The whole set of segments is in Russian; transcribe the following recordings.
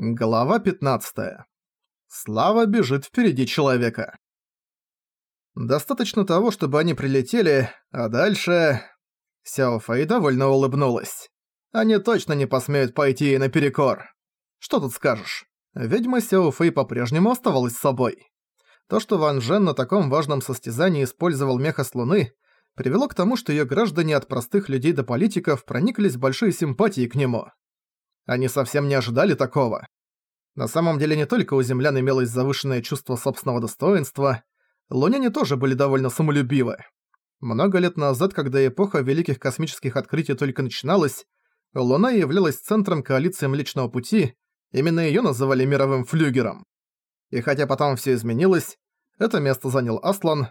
Глава 15. Слава бежит впереди человека. Достаточно того, чтобы они прилетели, а дальше... Сяо Фэй довольно улыбнулась. Они точно не посмеют пойти ей наперекор. Что тут скажешь? Ведьма Сяо Фэй по-прежнему оставалась собой. То, что Ван Жен на таком важном состязании использовал меха с Луны, привело к тому, что её граждане от простых людей до политиков прониклись большой симпатией к нему. Они совсем не ожидали такого. На самом деле не только у землян имелось завышенное чувство собственного достоинства, луняне тоже были довольно самолюбивы. Много лет назад, когда эпоха великих космических открытий только начиналась, Луна являлась центром коалиции Млечного Пути, именно её называли мировым флюгером. И хотя потом всё изменилось, это место занял Аслан.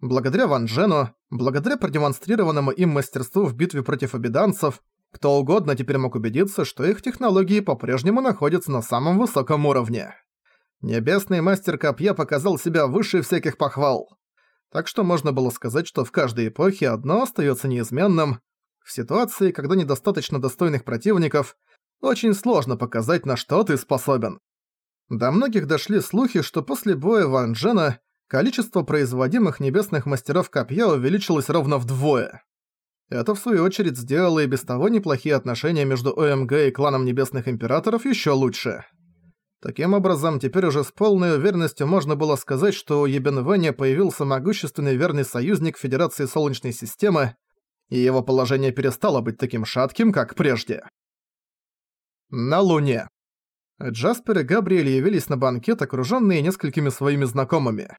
Благодаря Ван Джену, благодаря продемонстрированному им мастерству в битве против обиданцев, кто угодно теперь мог убедиться, что их технологии по-прежнему находятся на самом высоком уровне. Небесный мастер копья показал себя выше всяких похвал. Так что можно было сказать, что в каждой эпохе одно остается неизменным. В ситуации, когда недостаточно достойных противников, очень сложно показать, на что ты способен. До многих дошли слухи, что после боя Ван Джена количество производимых небесных мастеров копья увеличилось ровно вдвое. Это в свою очередь сделало и без того неплохие отношения между ОМГ и кланом Небесных Императоров еще лучше. Таким образом, теперь уже с полной уверенностью можно было сказать, что у Ебенвэня появился могущественный верный союзник Федерации Солнечной Системы, и его положение перестало быть таким шатким, как прежде. На Луне. Джаспер и Габриэль явились на банкет, окружённые несколькими своими знакомыми.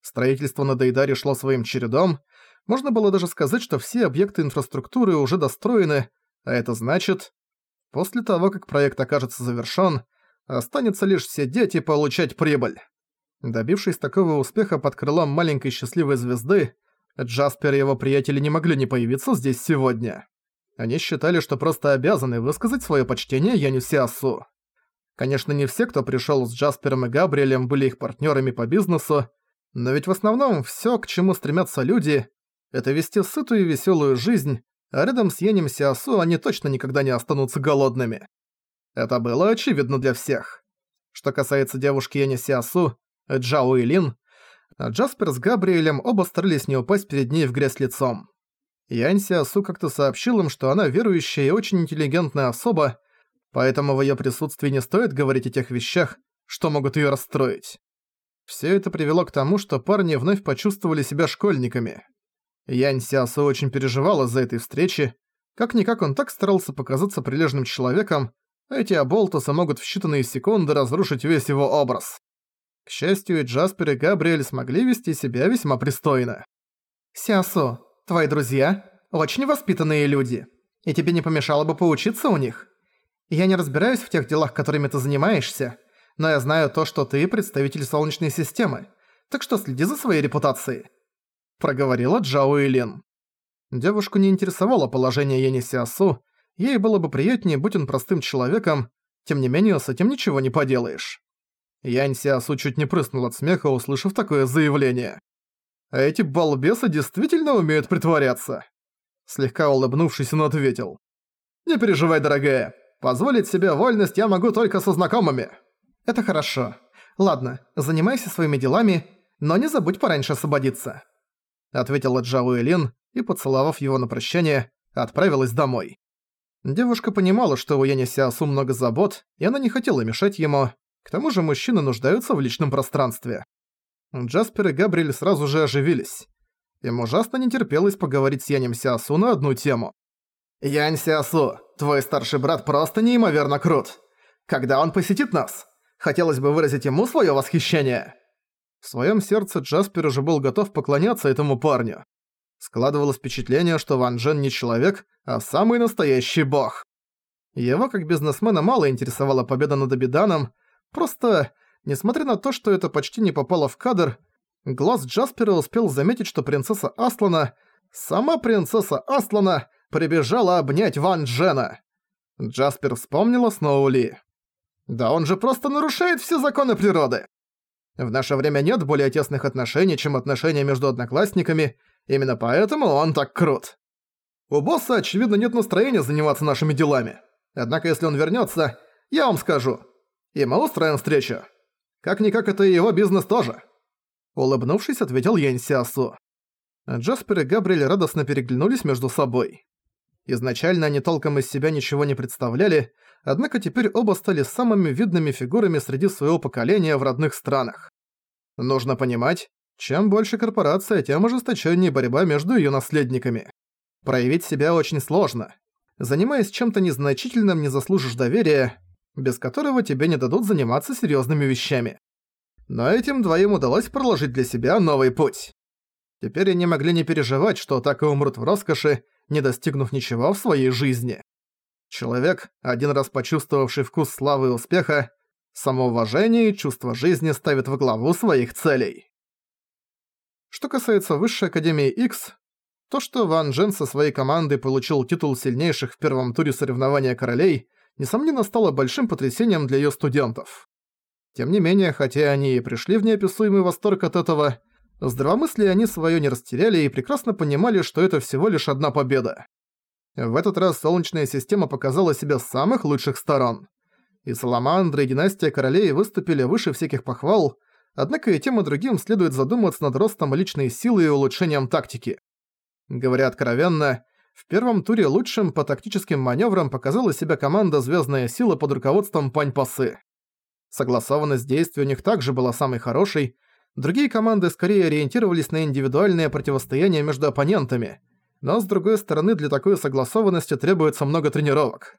Строительство на Дейдаре шло своим чередом, можно было даже сказать, что все объекты инфраструктуры уже достроены, а это значит, после того, как проект окажется завершён, останется лишь сидеть и получать прибыль. Добившись такого успеха под крылом маленькой счастливой звезды, Джаспер и его приятели не могли не появиться здесь сегодня. Они считали, что просто обязаны высказать своё почтение Яню Сиасу. Конечно, не все, кто пришёл с Джаспером и Габриэлем, были их партнёрами по бизнесу, но ведь в основном всё, к чему стремятся люди, это вести сытую и веселую жизнь, а рядом с Янем Сиасу они точно никогда не останутся голодными. Это было очевидно для всех. Что касается девушки Яни Сиасу, Джао и Лин, Джаспер с Габриэлем оба старались не упасть перед ней в грязь лицом. Янь Сиасу как-то сообщил им, что она верующая и очень интеллигентная особа, поэтому в её присутствии не стоит говорить о тех вещах, что могут её расстроить. Всё это привело к тому, что парни вновь почувствовали себя школьниками. Янь Сиасо очень переживала за этой встречи. Как-никак он так старался показаться прилежным человеком, а эти оболтусы могут в считанные секунды разрушить весь его образ. К счастью, и Джаспер и Габриэль смогли вести себя весьма пристойно. «Сиасо, твои друзья – очень воспитанные люди, и тебе не помешало бы поучиться у них. Я не разбираюсь в тех делах, которыми ты занимаешься, но я знаю то, что ты представитель Солнечной системы, так что следи за своей репутацией проговорила Джао Илин. Девушку не интересовало положение Ени Сиасу, ей было бы приятнее, будь он простым человеком, тем не менее с этим ничего не поделаешь. Янь Сиасу чуть не прыснул от смеха, услышав такое заявление. «А эти балбесы действительно умеют притворяться?» Слегка улыбнувшись, он ответил. «Не переживай, дорогая. Позволить себе вольность я могу только со знакомыми». «Это хорошо. Ладно, занимайся своими делами, но не забудь пораньше освободиться». — ответила Джао Элин и, поцеловав его на прощание, отправилась домой. Девушка понимала, что у Яни Сиасу много забот, и она не хотела мешать ему, к тому же мужчины нуждаются в личном пространстве. Джаспер и Габриэль сразу же оживились. Им ужасно не терпелось поговорить с Янем Сиасу на одну тему. «Янь Сиасу, твой старший брат просто неимоверно крут. Когда он посетит нас? Хотелось бы выразить ему своё восхищение». В своем сердце Джаспер уже был готов поклоняться этому парню. Складывалось впечатление, что Ван Джен не человек, а самый настоящий бог. Его как бизнесмена мало интересовала победа над Абиданом, просто, несмотря на то, что это почти не попало в кадр, глаз Джаспера успел заметить, что принцесса Аслана, сама принцесса Аслана, прибежала обнять Ван Джена. Джаспер вспомнил о Сноули. Да он же просто нарушает все законы природы. В наше время нет более тесных отношений, чем отношения между одноклассниками, именно поэтому он так крут. У босса, очевидно, нет настроения заниматься нашими делами. Однако, если он вернётся, я вам скажу. и мы устроим встречу. Как-никак это и его бизнес тоже». Улыбнувшись, ответил Янь Сиасу. Джаспер и Габриэль радостно переглянулись между собой. Изначально они толком из себя ничего не представляли, однако теперь оба стали самыми видными фигурами среди своего поколения в родных странах. Нужно понимать, чем больше корпорация, тем ожесточеннее борьба между её наследниками. Проявить себя очень сложно. Занимаясь чем-то незначительным, не заслужишь доверия, без которого тебе не дадут заниматься серьёзными вещами. Но этим двоим удалось проложить для себя новый путь. Теперь они могли не переживать, что так и умрут в роскоши, не достигнув ничего в своей жизни. Человек, один раз почувствовавший вкус славы и успеха, самоуважение и чувство жизни ставит во главу своих целей. Что касается Высшей Академии X, то, что Ван Джен со своей командой получил титул сильнейших в первом туре соревнования королей, несомненно стало большим потрясением для её студентов. Тем не менее, хотя они и пришли в неописуемый восторг от этого, здравомыслие они своё не растеряли и прекрасно понимали, что это всего лишь одна победа. В этот раз Солнечная система показала себя с самых лучших сторон. И Саламандра, и Династия Королей выступили выше всяких похвал, однако и тем и другим следует задуматься над ростом личной силы и улучшением тактики. Говоря откровенно, в первом туре лучшим по тактическим маневрам показала себя команда «Звездная сила» под руководством Пань Пасы. Согласованность действий у них также была самой хорошей, другие команды скорее ориентировались на индивидуальное противостояние между оппонентами, но с другой стороны для такой согласованности требуется много тренировок.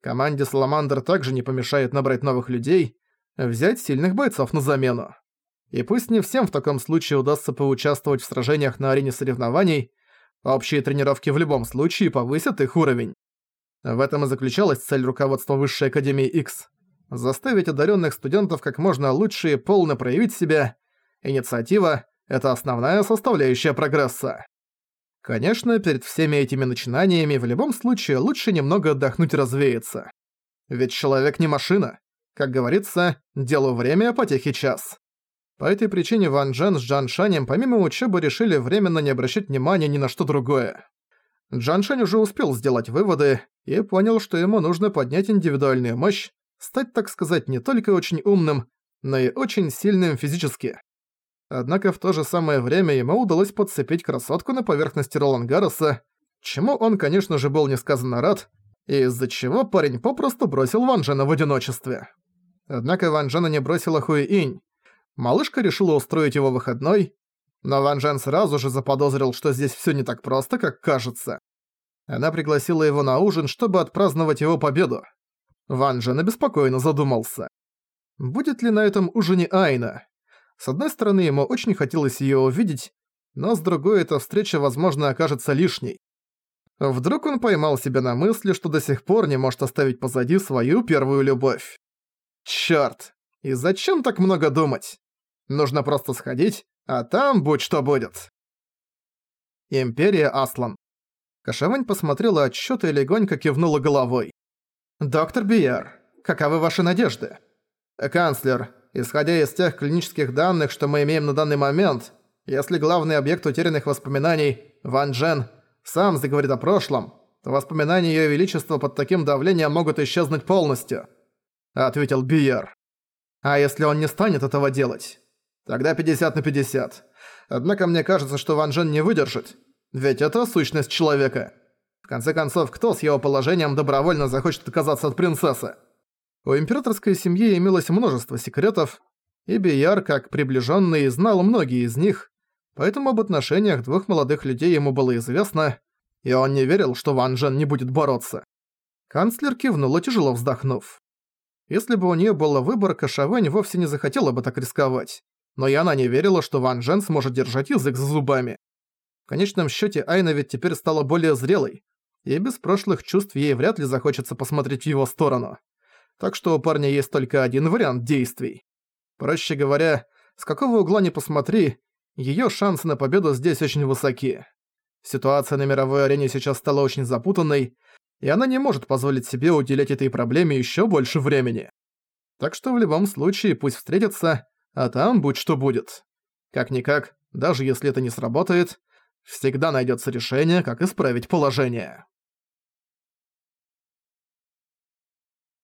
Команде Саламандр также не помешает набрать новых людей, взять сильных бойцов на замену. И пусть не всем в таком случае удастся поучаствовать в сражениях на арене соревнований, общие тренировки в любом случае повысят их уровень. В этом и заключалась цель руководства Высшей Академии X – заставить одаренных студентов как можно лучше и полно проявить себя. Инициатива – это основная составляющая прогресса. Конечно, перед всеми этими начинаниями в любом случае лучше немного отдохнуть и развеяться. Ведь человек не машина. Как говорится, делу время, а потехи час. По этой причине Ван Джен с Джан Шанем помимо учебы решили временно не обращать внимания ни на что другое. Джан Шань уже успел сделать выводы и понял, что ему нужно поднять индивидуальную мощь, стать, так сказать, не только очень умным, но и очень сильным физически. Однако в то же самое время ему удалось подцепить красотку на поверхности Ролангароса, чему он, конечно же, был несказанно рад, из-за чего парень попросту бросил Ван Джена в одиночестве. Однако Ван Джена не бросила Хуи-Инь. Малышка решила устроить его выходной, но Ван Джен сразу же заподозрил, что здесь всё не так просто, как кажется. Она пригласила его на ужин, чтобы отпраздновать его победу. Ван Джен обеспокоенно задумался. Будет ли на этом ужине Айна? С одной стороны, ему очень хотелось её увидеть, но с другой, эта встреча, возможно, окажется лишней. Вдруг он поймал себя на мысли, что до сих пор не может оставить позади свою первую любовь. Чёрт! И зачем так много думать? Нужно просто сходить, а там будь что будет. Империя Аслан. Кашавань посмотрела отчёт и легонько кивнула головой. «Доктор Биер, каковы ваши надежды?» «Канцлер, исходя из тех клинических данных, что мы имеем на данный момент, если главный объект утерянных воспоминаний, Ван Джен, сам заговорит о прошлом, то воспоминания Её Величества под таким давлением могут исчезнуть полностью», — ответил Биер. «А если он не станет этого делать? Тогда 50 на 50. Однако мне кажется, что Ван Джен не выдержит, ведь это сущность человека. В конце концов, кто с его положением добровольно захочет отказаться от принцессы?» У императорской семьи имелось множество секретов, и Бияр, как приближенный, знал многие из них, поэтому об отношениях двух молодых людей ему было известно, и он не верил, что Ван Джен не будет бороться. Канцлер кивнула, тяжело вздохнув. Если бы у нее был выбор, Кашавэнь вовсе не захотела бы так рисковать, но и она не верила, что Ван Джен сможет держать язык за зубами. В конечном счете Айна ведь теперь стала более зрелой, и без прошлых чувств ей вряд ли захочется посмотреть в его сторону так что у парня есть только один вариант действий. Проще говоря, с какого угла ни посмотри, её шансы на победу здесь очень высоки. Ситуация на мировой арене сейчас стала очень запутанной, и она не может позволить себе уделять этой проблеме ещё больше времени. Так что в любом случае пусть встретятся, а там будь что будет. Как-никак, даже если это не сработает, всегда найдётся решение, как исправить положение.